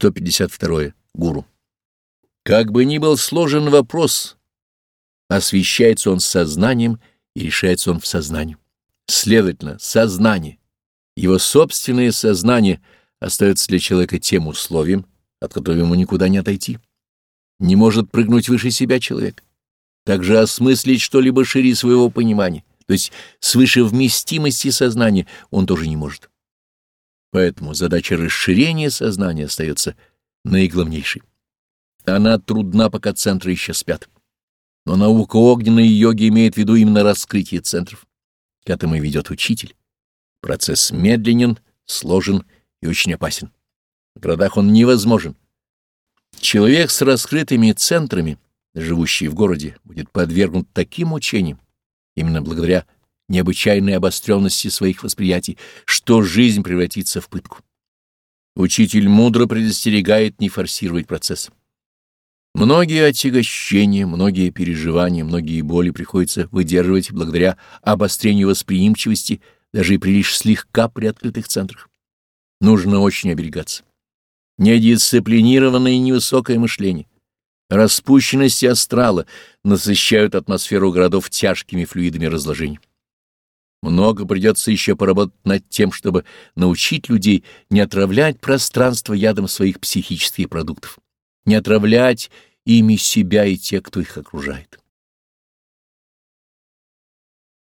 152. Гуру. Как бы ни был сложен вопрос, освещается он сознанием и решается он в сознании. Следовательно, сознание, его собственное сознание остается для человека тем условием, от которого ему никуда не отойти. Не может прыгнуть выше себя человек. Также осмыслить что-либо шире своего понимания, то есть свыше вместимости сознания, он тоже не может. Поэтому задача расширения сознания остается наиглавнейшей. Она трудна, пока центры еще спят. Но наука огненной йоги имеет в виду именно раскрытие центров. К этому и ведет учитель. Процесс медленен, сложен и очень опасен. В городах он невозможен. Человек с раскрытыми центрами, живущий в городе, будет подвергнут таким учениям, именно благодаря необычайной обостренности своих восприятий, что жизнь превратится в пытку. Учитель мудро предостерегает не форсировать процесс. Многие отягощения, многие переживания, многие боли приходится выдерживать благодаря обострению восприимчивости даже и при лишь слегка приоткрытых центрах. Нужно очень оберегаться. Недисциплинированное и невысокое мышление, распущенность астрала насыщают атмосферу городов тяжкими флюидами разложения. Много придется еще поработать над тем, чтобы научить людей не отравлять пространство ядом своих психических продуктов, не отравлять ими себя и тех, кто их окружает.